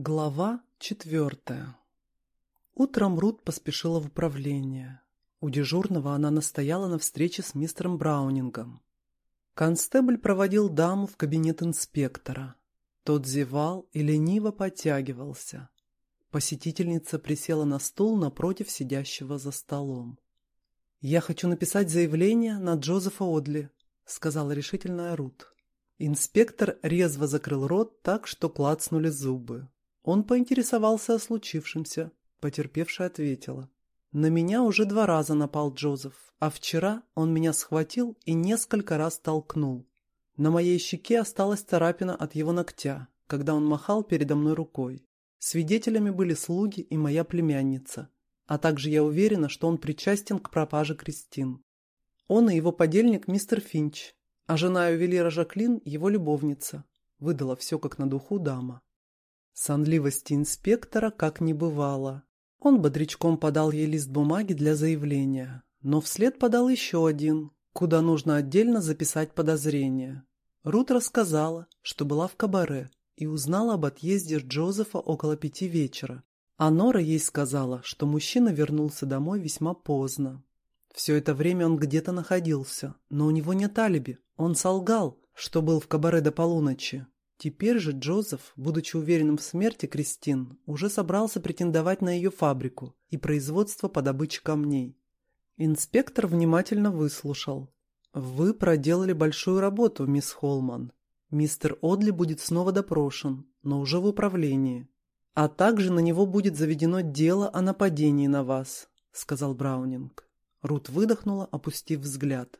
Глава четвертая. Утром Рут поспешила в управление. У дежурного она настояла на встрече с мистером Браунингом. Констебль проводил даму в кабинет инспектора. Тот зевал и лениво подтягивался. Посетительница присела на стул напротив сидящего за столом. «Я хочу написать заявление на Джозефа Одли», — сказала решительная Рут. Инспектор резво закрыл рот так, что клацнули зубы. Он поинтересовался о случившемся. Потерпевшая ответила. На меня уже два раза напал Джозеф, а вчера он меня схватил и несколько раз толкнул. На моей щеке осталась царапина от его ногтя, когда он махал передо мной рукой. Свидетелями были слуги и моя племянница. А также я уверена, что он причастен к пропаже Кристин. Он и его подельник мистер Финч, а жена ювелира Жаклин – его любовница. Выдала все как на духу дама. Сонливости инспектора как не бывало. Он бодрячком подал ей лист бумаги для заявления, но вслед подал еще один, куда нужно отдельно записать подозрение. Рут рассказала, что была в кабаре и узнала об отъезде Джозефа около пяти вечера. А Нора ей сказала, что мужчина вернулся домой весьма поздно. Все это время он где-то находился, но у него нет алиби. Он солгал, что был в кабаре до полуночи. Теперь же Джозеф, будучи уверенным в смерти Кристин, уже собрался претендовать на ее фабрику и производство по добыче камней. Инспектор внимательно выслушал. «Вы проделали большую работу, мисс Холман. Мистер Одли будет снова допрошен, но уже в управлении. А также на него будет заведено дело о нападении на вас», — сказал Браунинг. Рут выдохнула, опустив взгляд.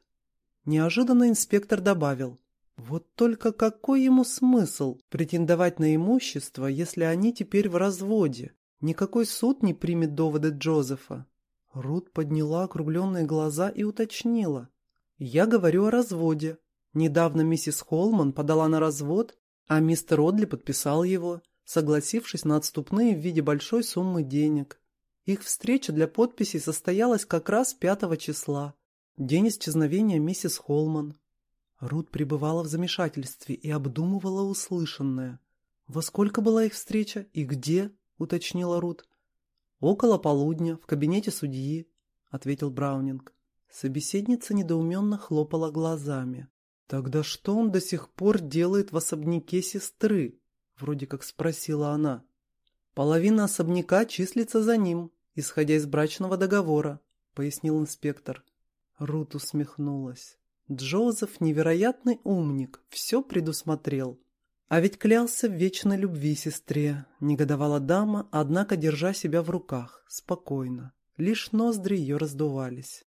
Неожиданно инспектор добавил. Вот только какой ему смысл претендовать на имущество, если они теперь в разводе? Никакой суд не примет доводы Джозефа. Рут подняла округленные глаза и уточнила. «Я говорю о разводе. Недавно миссис Холман подала на развод, а мистер Одли подписал его, согласившись на отступные в виде большой суммы денег. Их встреча для подписи состоялась как раз 5 числа, день исчезновения миссис Холман. Рут пребывала в замешательстве и обдумывала услышанное. «Во сколько была их встреча и где?» — уточнила Рут. «Около полудня, в кабинете судьи», — ответил Браунинг. Собеседница недоуменно хлопала глазами. «Тогда что он до сих пор делает в особняке сестры?» — вроде как спросила она. «Половина особняка числится за ним, исходя из брачного договора», — пояснил инспектор. Рут усмехнулась. Джозеф невероятный умник, все предусмотрел. А ведь клялся в вечной любви сестре, негодовала дама, однако держа себя в руках, спокойно. Лишь ноздри ее раздувались.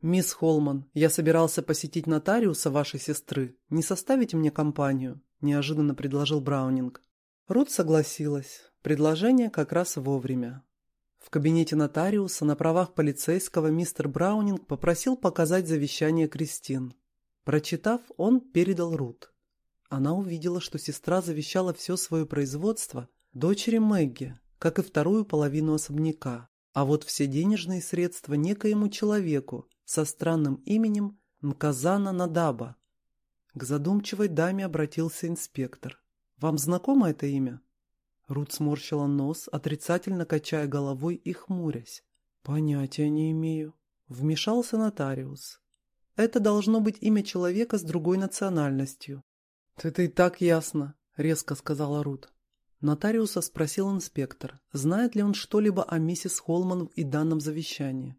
«Мисс Холман, я собирался посетить нотариуса вашей сестры. Не составите мне компанию?» – неожиданно предложил Браунинг. Рут согласилась. Предложение как раз вовремя. В кабинете нотариуса на правах полицейского мистер Браунинг попросил показать завещание Кристин. Прочитав, он передал Рут. Она увидела, что сестра завещала все свое производство дочери Мэгги, как и вторую половину особняка, а вот все денежные средства некоему человеку со странным именем Нказана Надаба. К задумчивой даме обратился инспектор. «Вам знакомо это имя?» Рут сморщила нос, отрицательно качая головой и хмурясь. «Понятия не имею». Вмешался нотариус. Это должно быть имя человека с другой национальностью. «Это и так ясно», — резко сказала Рут. Нотариуса спросил инспектор, знает ли он что-либо о миссис Холман и данном завещании.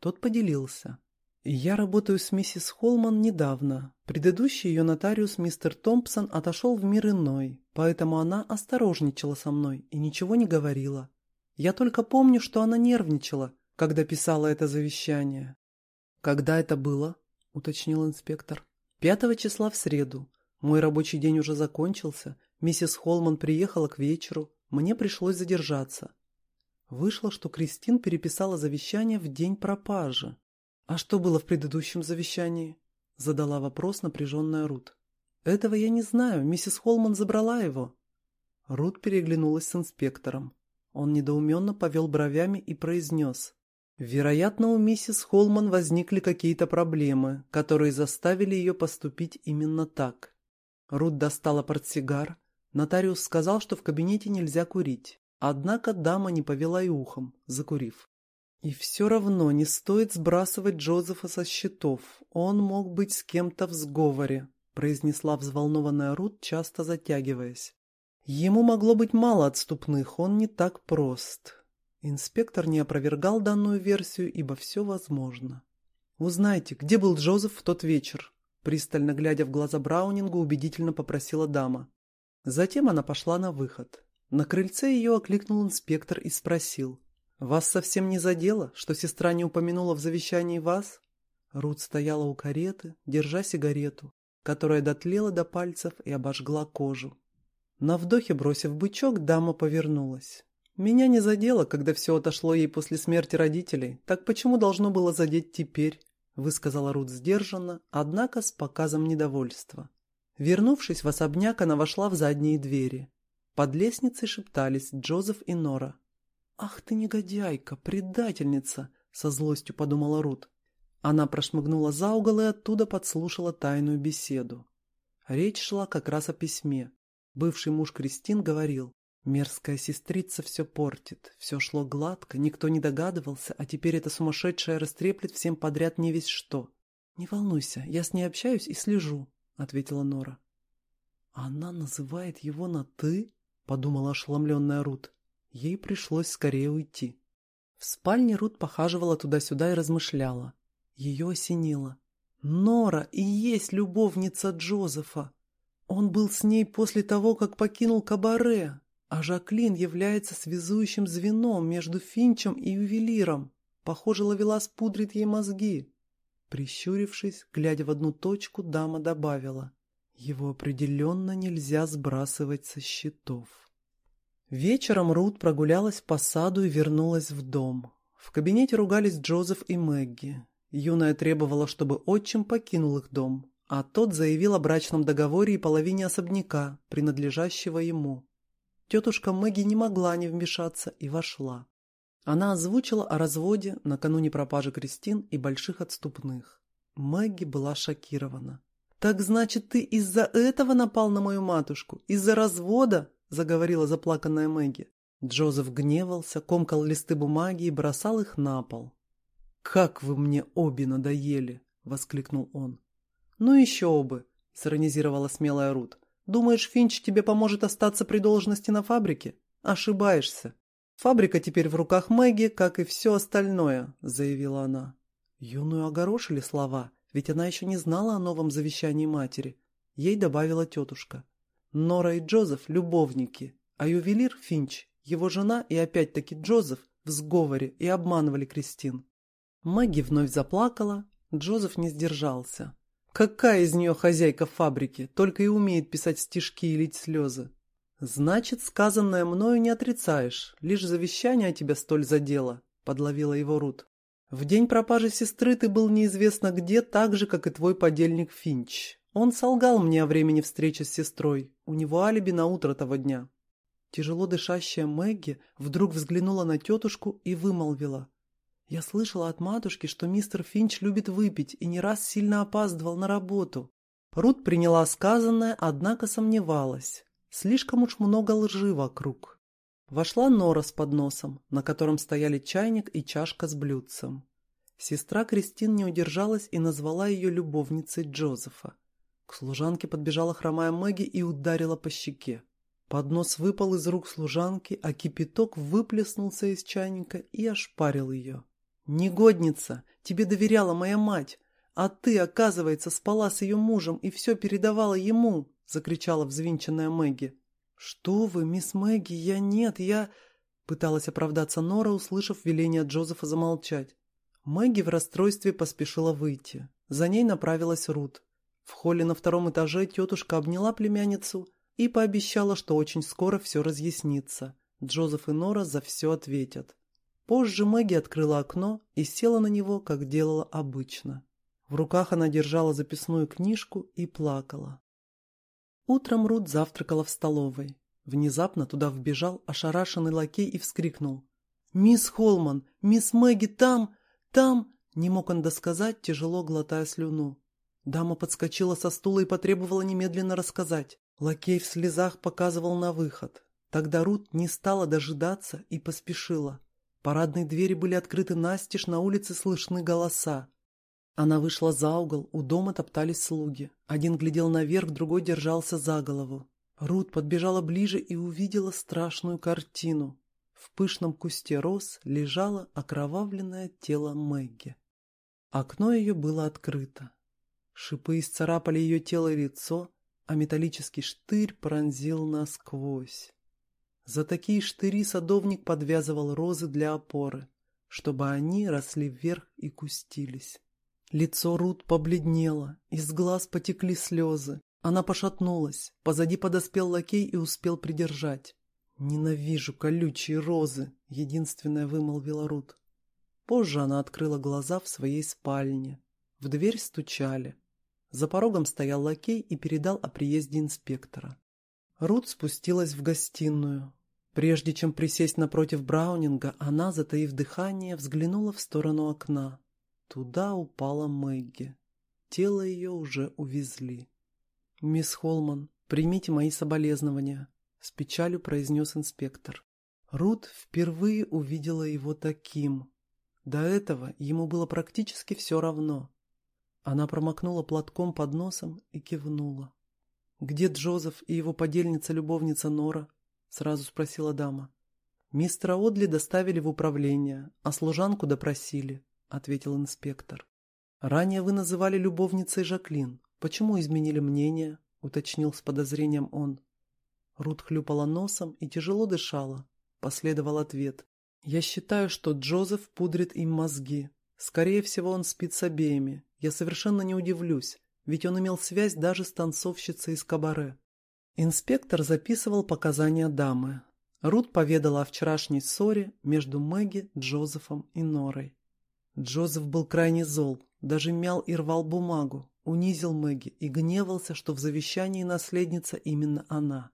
Тот поделился. «Я работаю с миссис Холман недавно. Предыдущий ее нотариус мистер Томпсон отошел в мир иной, поэтому она осторожничала со мной и ничего не говорила. Я только помню, что она нервничала, когда писала это завещание». «Когда это было?» — уточнил инспектор. «Пятого числа в среду. Мой рабочий день уже закончился. Миссис Холман приехала к вечеру. Мне пришлось задержаться. Вышло, что Кристин переписала завещание в день пропажи. «А что было в предыдущем завещании?» — задала вопрос напряженная Рут. «Этого я не знаю. Миссис Холман забрала его». Рут переглянулась с инспектором. Он недоуменно повел бровями и произнес. Вероятно, у миссис Холман возникли какие-то проблемы, которые заставили ее поступить именно так. Рут достала портсигар, Нотариус сказал, что в кабинете нельзя курить. Однако дама не повела и ухом, закурив. И все равно не стоит сбрасывать Джозефа со счетов. Он мог быть с кем-то в сговоре, произнесла взволнованная Рут, часто затягиваясь. Ему могло быть мало отступных, он не так прост. Инспектор не опровергал данную версию, ибо все возможно. «Узнайте, где был Джозеф в тот вечер?» Пристально глядя в глаза Браунингу, убедительно попросила дама. Затем она пошла на выход. На крыльце ее окликнул инспектор и спросил. «Вас совсем не задело, что сестра не упомянула в завещании вас?» Рут стояла у кареты, держа сигарету, которая дотлела до пальцев и обожгла кожу. На вдохе, бросив бычок, дама повернулась. «Меня не задело, когда все отошло ей после смерти родителей. Так почему должно было задеть теперь?» высказала Рут сдержанно, однако с показом недовольства. Вернувшись в особняк, она вошла в задние двери. Под лестницей шептались Джозеф и Нора. «Ах ты негодяйка, предательница!» — со злостью подумала Рут. Она прошмыгнула за угол и оттуда подслушала тайную беседу. Речь шла как раз о письме. Бывший муж Кристин говорил, Мерзкая сестрица все портит. Все шло гладко, никто не догадывался, а теперь эта сумасшедшая растреплет всем подряд не весь что. «Не волнуйся, я с ней общаюсь и слежу», — ответила Нора. «Она называет его на «ты»?» — подумала ошеломленная Рут. Ей пришлось скорее уйти. В спальне Рут похаживала туда-сюда и размышляла. Ее осенило. «Нора и есть любовница Джозефа! Он был с ней после того, как покинул кабаре!» А Жаклин является связующим звеном между Финчем и ювелиром. Похоже, Лавелас пудрит ей мозги. Прищурившись, глядя в одну точку, дама добавила. Его определенно нельзя сбрасывать со счетов. Вечером Рут прогулялась по саду и вернулась в дом. В кабинете ругались Джозеф и Мэгги. Юная требовала, чтобы отчим покинул их дом, а тот заявил о брачном договоре и половине особняка, принадлежащего ему. Тетушка Мэгги не могла не вмешаться и вошла. Она озвучила о разводе накануне пропажи Кристин и больших отступных. Мэгги была шокирована. «Так значит, ты из-за этого напал на мою матушку? Из-за развода?» – заговорила заплаканная Мэгги. Джозеф гневался, комкал листы бумаги и бросал их на пол. «Как вы мне обе надоели!» – воскликнул он. «Ну еще бы!» – сиронизировала смелая Рут. Думаешь, Финч тебе поможет остаться при должности на фабрике? Ошибаешься. Фабрика теперь в руках Мэгги, как и все остальное», — заявила она. Юную огорошили слова, ведь она еще не знала о новом завещании матери. Ей добавила тетушка. Нора и Джозеф – любовники, а ювелир Финч, его жена и опять-таки Джозеф в сговоре и обманывали Кристин. Мэгги вновь заплакала, Джозеф не сдержался. Какая из нее хозяйка фабрики, только и умеет писать стишки и лить слезы. Значит, сказанное мною не отрицаешь, лишь завещание тебя столь задело, подловила его Рут. В день пропажи сестры ты был неизвестно где, так же, как и твой подельник Финч. Он солгал мне о времени встречи с сестрой. У него алиби на утро того дня. Тяжело дышащая Мэгги вдруг взглянула на тетушку и вымолвила. Я слышала от матушки, что мистер Финч любит выпить и не раз сильно опаздывал на работу. Рут приняла сказанное, однако сомневалась. Слишком уж много лжи вокруг. Вошла Нора с подносом, на котором стояли чайник и чашка с блюдцем. Сестра Кристин не удержалась и назвала ее любовницей Джозефа. К служанке подбежала хромая Мэгги и ударила по щеке. Поднос выпал из рук служанки, а кипяток выплеснулся из чайника и ошпарил ее. «Негодница! Тебе доверяла моя мать, а ты, оказывается, спала с ее мужем и все передавала ему!» — закричала взвинченная Мэгги. «Что вы, мисс Мэгги, я нет, я...» Пыталась оправдаться Нора, услышав веление Джозефа замолчать. Мэгги в расстройстве поспешила выйти. За ней направилась Рут. В холле на втором этаже тетушка обняла племянницу и пообещала, что очень скоро все разъяснится. Джозеф и Нора за все ответят. Позже Мэгги открыла окно и села на него, как делала обычно. В руках она держала записную книжку и плакала. Утром Рут завтракала в столовой. Внезапно туда вбежал ошарашенный лакей и вскрикнул. «Мисс Холман! Мисс Мэгги там! Там!» Не мог он досказать, тяжело глотая слюну. Дама подскочила со стула и потребовала немедленно рассказать. Лакей в слезах показывал на выход. Тогда Рут не стала дожидаться и поспешила. Парадные двери были открыты настежь, на улице слышны голоса. Она вышла за угол, у дома топтались слуги. Один глядел наверх, другой держался за голову. Рут подбежала ближе и увидела страшную картину. В пышном кусте роз лежало окровавленное тело Мэгги. Окно ее было открыто. Шипы исцарапали ее тело и лицо, а металлический штырь пронзил насквозь. За такие штыри садовник подвязывал розы для опоры, чтобы они росли вверх и кустились. Лицо Рут побледнело, из глаз потекли слезы. Она пошатнулась, позади подоспел лакей и успел придержать. «Ненавижу колючие розы», — единственное вымолвила Рут. Позже она открыла глаза в своей спальне. В дверь стучали. За порогом стоял лакей и передал о приезде инспектора. Рут спустилась в гостиную. Прежде чем присесть напротив Браунинга, она, затаив дыхание, взглянула в сторону окна. Туда упала Мэгги. Тело ее уже увезли. «Мисс Холман, примите мои соболезнования», — с печалью произнес инспектор. Рут впервые увидела его таким. До этого ему было практически все равно. Она промокнула платком под носом и кивнула. «Где Джозеф и его подельница-любовница Нора?» — сразу спросила дама. «Мистера Одли доставили в управление, а служанку допросили ответил инспектор. «Ранее вы называли любовницей Жаклин. Почему изменили мнение?» — уточнил с подозрением он. Рут хлюпала носом и тяжело дышала. Последовал ответ. «Я считаю, что Джозеф пудрит им мозги. Скорее всего, он спит с обеими. Я совершенно не удивлюсь, ведь он имел связь даже с танцовщицей из кабаре». Инспектор записывал показания дамы. Рут поведала о вчерашней ссоре между Мэгги, Джозефом и Норой. Джозеф был крайне зол, даже мял и рвал бумагу, унизил Мэгги и гневался, что в завещании наследница именно она.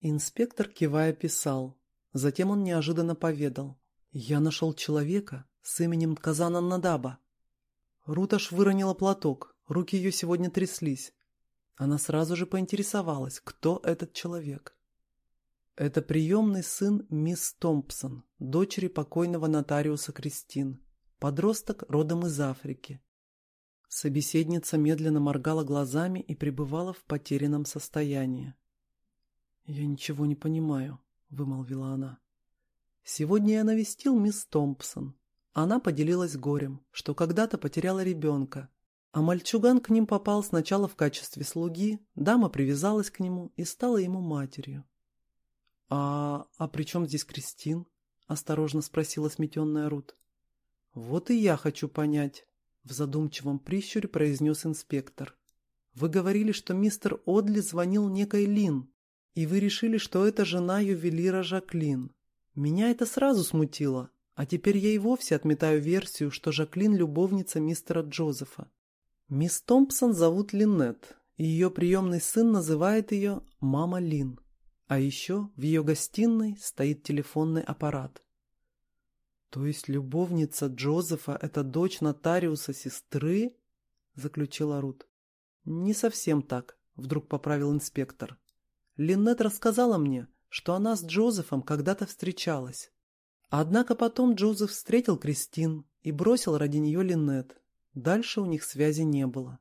Инспектор, кивая, писал. Затем он неожиданно поведал. «Я нашел человека с именем Казана Надаба». Руташ выронила платок, руки ее сегодня тряслись. Она сразу же поинтересовалась, кто этот человек. Это приемный сын мисс Томпсон, дочери покойного нотариуса Кристин. Подросток родом из Африки. Собеседница медленно моргала глазами и пребывала в потерянном состоянии. «Я ничего не понимаю», — вымолвила она. «Сегодня я навестил мисс Томпсон. Она поделилась горем, что когда-то потеряла ребенка, а мальчуган к ним попал сначала в качестве слуги, дама привязалась к нему и стала ему матерью. «А, а при чем здесь Кристин?» – осторожно спросила сметенная Рут. «Вот и я хочу понять», — в задумчивом прищуре произнес инспектор. «Вы говорили, что мистер Одли звонил некой Лин, и вы решили, что это жена ювелира Жаклин. Меня это сразу смутило, а теперь я и вовсе отметаю версию, что Жаклин – любовница мистера Джозефа. Мисс Томпсон зовут Линнет, и ее приемный сын называет ее «Мама Лин». А еще в ее гостиной стоит телефонный аппарат. «То есть любовница Джозефа – это дочь нотариуса сестры?» – заключила Рут. «Не совсем так», – вдруг поправил инспектор. Линнет рассказала мне, что она с Джозефом когда-то встречалась. Однако потом Джозеф встретил Кристин и бросил ради нее Линнет. Дальше у них связи не было.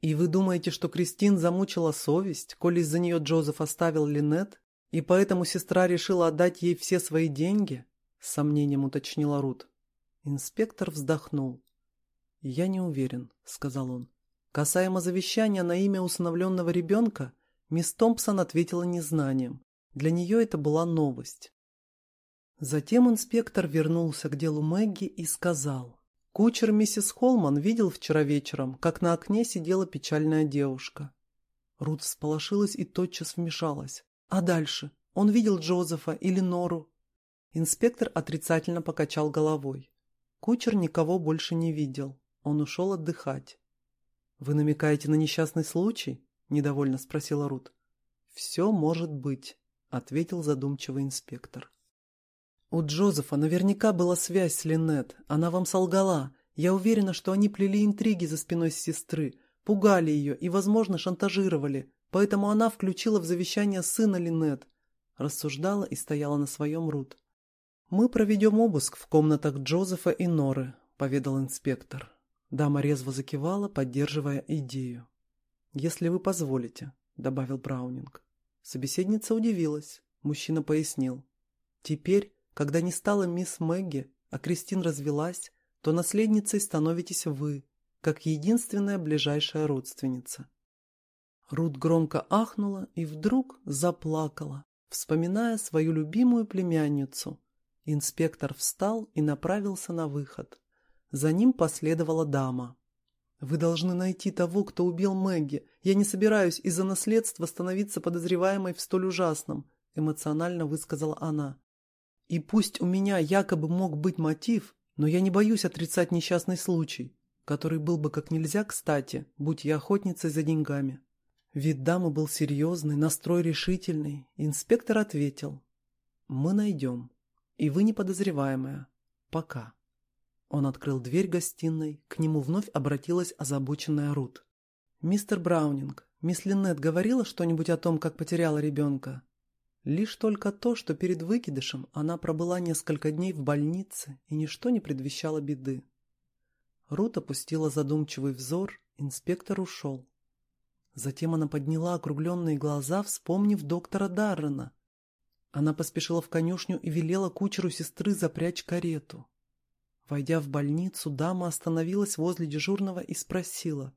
И вы думаете, что Кристин замучила совесть, коли из-за нее Джозеф оставил Линнет, и поэтому сестра решила отдать ей все свои деньги? — с сомнением уточнила Рут. Инспектор вздохнул. «Я не уверен», — сказал он. Касаемо завещания на имя усыновленного ребенка, мисс Томпсон ответила незнанием. Для нее это была новость. Затем инспектор вернулся к делу Мэгги и сказал. Кучер миссис Холман видел вчера вечером, как на окне сидела печальная девушка. Рут всполошилась и тотчас вмешалась. А дальше? Он видел Джозефа или Нору? Инспектор отрицательно покачал головой. Кучер никого больше не видел. Он ушел отдыхать. «Вы намекаете на несчастный случай?» – недовольно спросила Рут. «Все может быть», – ответил задумчивый инспектор. «У Джозефа наверняка была связь с Линнет. Она вам солгала. Я уверена, что они плели интриги за спиной сестры, пугали ее и, возможно, шантажировали», поэтому она включила в завещание сына Линет, рассуждала и стояла на своем Рут. «Мы проведем обыск в комнатах Джозефа и Норы», — поведал инспектор. Дама резво закивала, поддерживая идею. «Если вы позволите», — добавил Браунинг. Собеседница удивилась. Мужчина пояснил. «Теперь, когда не стала мисс Мэгги, а Кристин развелась, то наследницей становитесь вы, как единственная ближайшая родственница». Рут громко ахнула и вдруг заплакала, вспоминая свою любимую племянницу, Инспектор встал и направился на выход. За ним последовала дама. «Вы должны найти того, кто убил Мэгги. Я не собираюсь из-за наследства становиться подозреваемой в столь ужасном», эмоционально высказала она. «И пусть у меня якобы мог быть мотив, но я не боюсь отрицать несчастный случай, который был бы как нельзя кстати, будь я охотницей за деньгами». Вид дамы был серьезный, настрой решительный. Инспектор ответил. «Мы найдем». И вы не подозреваемая. Пока. Он открыл дверь гостиной, к нему вновь обратилась озабоченная Рут. «Мистер Браунинг, мисс Линнет говорила что-нибудь о том, как потеряла ребенка?» Лишь только то, что перед выкидышем она пробыла несколько дней в больнице, и ничто не предвещало беды. Рут опустила задумчивый взор, инспектор ушел. Затем она подняла округленные глаза, вспомнив доктора Даррена, она поспешила в конюшню и велела кучеру сестры запрячь карету. Войдя в больницу, дама остановилась возле дежурного и спросила.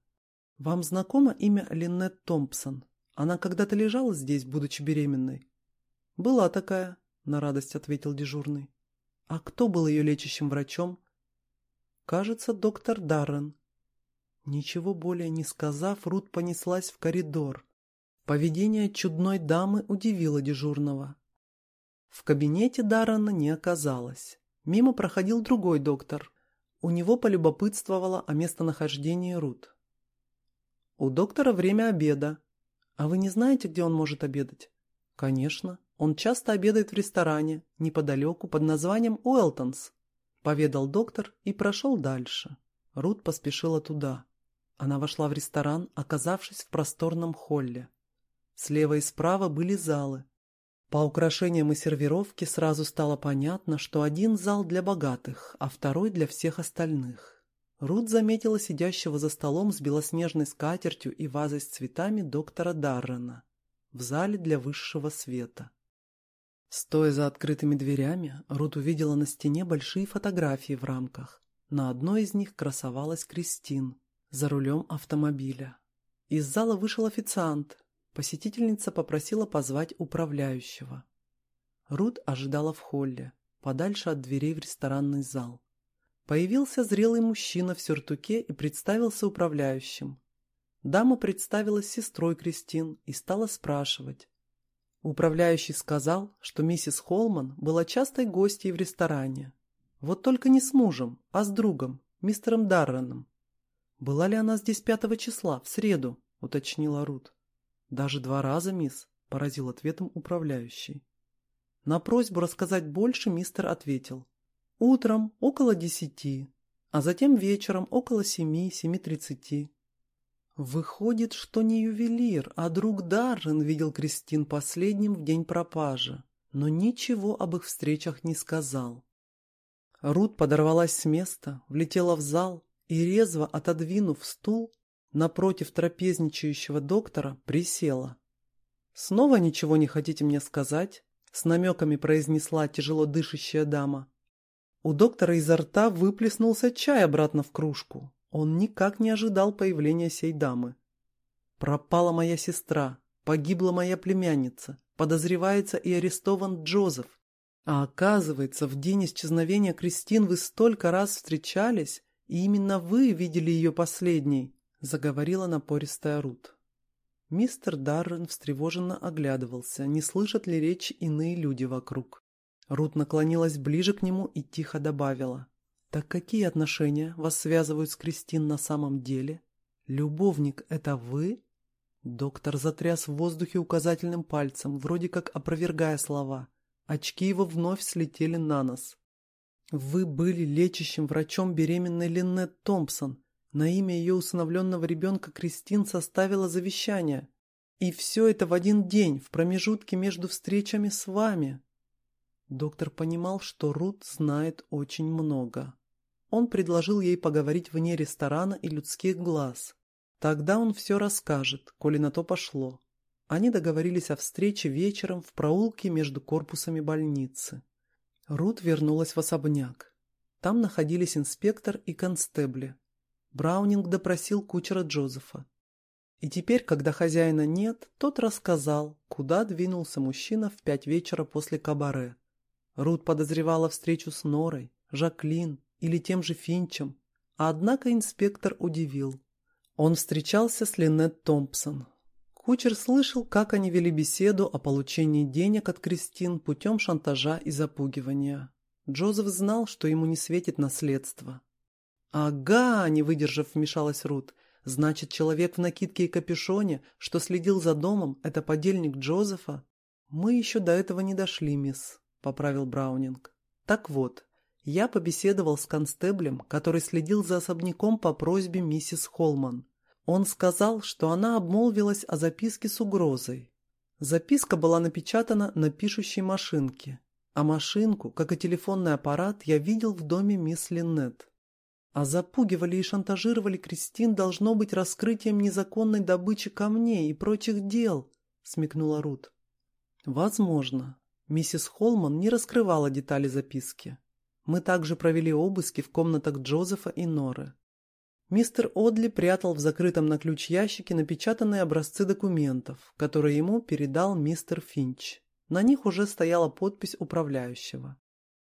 «Вам знакомо имя Линнет Томпсон? Она когда-то лежала здесь, будучи беременной?» «Была такая», — на радость ответил дежурный. «А кто был ее лечащим врачом?» «Кажется, доктор Даррен». Ничего более не сказав, Рут понеслась в коридор. Поведение чудной дамы удивило дежурного. В кабинете Даррена не оказалось. Мимо проходил другой доктор. У него полюбопытствовала о местонахождении Рут. «У доктора время обеда. А вы не знаете, где он может обедать?» «Конечно. Он часто обедает в ресторане, неподалеку, под названием Уэлтонс», — поведал доктор и прошел дальше. Рут поспешила туда. Она вошла в ресторан, оказавшись в просторном холле. Слева и справа были залы, по украшениям и сервировке сразу стало понятно, что один зал для богатых, а второй для всех остальных. Рут заметила сидящего за столом с белоснежной скатертью и вазой с цветами доктора Даррена в зале для высшего света. Стоя за открытыми дверями, Рут увидела на стене большие фотографии в рамках. На одной из них красовалась Кристин за рулем автомобиля. Из зала вышел официант, Посетительница попросила позвать управляющего. Рут ожидала в холле, подальше от дверей в ресторанный зал. Появился зрелый мужчина в сюртуке и представился управляющим. Дама представилась сестрой Кристин и стала спрашивать. Управляющий сказал, что миссис Холман была частой гостьей в ресторане. Вот только не с мужем, а с другом, мистером Дарреном. «Была ли она здесь пятого числа, в среду?» – уточнила Рут. «Даже два раза, мисс», – поразил ответом управляющий. На просьбу рассказать больше мистер ответил. «Утром около десяти, а затем вечером около семи-семи тридцати». Выходит, что не ювелир, а друг Даррен видел Кристин последним в день пропажи, но ничего об их встречах не сказал. Рут подорвалась с места, влетела в зал и, резво отодвинув стул, напротив трапезничающего доктора присела. «Снова ничего не хотите мне сказать?» — с намеками произнесла тяжело дышащая дама. У доктора изо рта выплеснулся чай обратно в кружку. Он никак не ожидал появления сей дамы. «Пропала моя сестра, погибла моя племянница, подозревается и арестован Джозеф. А оказывается, в день исчезновения Кристин вы столько раз встречались, и именно вы видели ее последней заговорила напористая Рут. Мистер Даррен встревоженно оглядывался, не слышат ли речь иные люди вокруг. Рут наклонилась ближе к нему и тихо добавила. «Так какие отношения вас связывают с Кристин на самом деле? Любовник — это вы?» Доктор затряс в воздухе указательным пальцем, вроде как опровергая слова. Очки его вновь слетели на нос. «Вы были лечащим врачом беременной Линнет Томпсон, на имя ее усыновленного ребенка Кристин составила завещание. И все это в один день, в промежутке между встречами с вами. Доктор понимал, что Рут знает очень много. Он предложил ей поговорить вне ресторана и людских глаз. Тогда он все расскажет, коли на то пошло. Они договорились о встрече вечером в проулке между корпусами больницы. Рут вернулась в особняк. Там находились инспектор и констебли. Браунинг допросил кучера Джозефа. И теперь, когда хозяина нет, тот рассказал, куда двинулся мужчина в пять вечера после кабаре. Рут подозревала встречу с Норой, Жаклин или тем же Финчем, однако инспектор удивил. Он встречался с Линнет Томпсон. Кучер слышал, как они вели беседу о получении денег от Кристин путем шантажа и запугивания. Джозеф знал, что ему не светит наследство. «Ага!» – не выдержав, вмешалась Рут. Значит, человек в накидке и капюшоне, что следил за домом, это подельник Джозефа? Мы еще до этого не дошли, мисс, поправил Браунинг. Так вот, я побеседовал с констеблем, который следил за особняком по просьбе миссис Холман. Он сказал, что она обмолвилась о записке с угрозой. Записка была напечатана на пишущей машинке, а машинку, как и телефонный аппарат, я видел в доме мисс Линнет. А запугивали и шантажировали Кристин должно быть раскрытием незаконной добычи камней и прочих дел, смекнула Рут. Возможно. Миссис Холман не раскрывала детали записки. Мы также провели обыски в комнатах Джозефа и Норы. Мистер Одли прятал в закрытом на ключ ящике напечатанные образцы документов, которые ему передал мистер Финч. На них уже стояла подпись управляющего.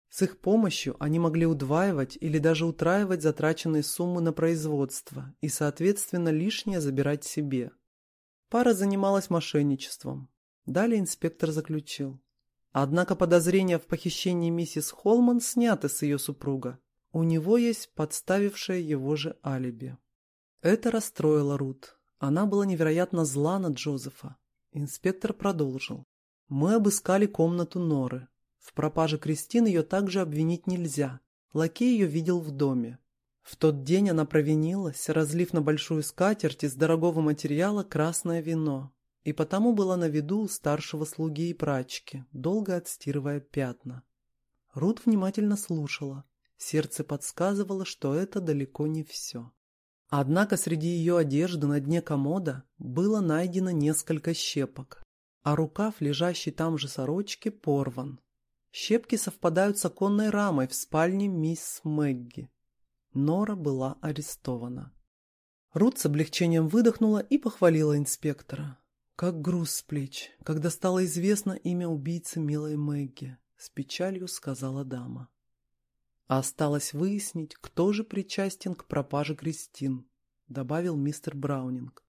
С их помощью они могли удваивать или даже утраивать затраченные суммы на производство и, соответственно, лишнее забирать себе. Пара занималась мошенничеством. Далее инспектор заключил. Однако подозрения в похищении миссис Холман сняты с ее супруга. У него есть подставившее его же алиби. Это расстроило Рут. Она была невероятно зла на Джозефа. Инспектор продолжил. Мы обыскали комнату Норы. В пропаже Кристин ее также обвинить нельзя. Лакей ее видел в доме. В тот день она провинилась, разлив на большую скатерть из дорогого материала красное вино, и потому была на виду у старшего слуги и прачки, долго отстирывая пятна. Рут внимательно слушала. Сердце подсказывало, что это далеко не все. Однако среди ее одежды на дне комода было найдено несколько щепок, а рукав, лежащий там же сорочки, порван. Щепки совпадают с оконной рамой в спальне мисс Мэгги. Нора была арестована. Рут с облегчением выдохнула и похвалила инспектора. Как груз с плеч, когда стало известно имя убийцы милой Мэгги, с печалью сказала дама. А осталось выяснить, кто же причастен к пропаже Кристин, добавил мистер Браунинг.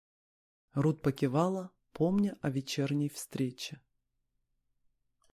Рут покивала, помня о вечерней встрече.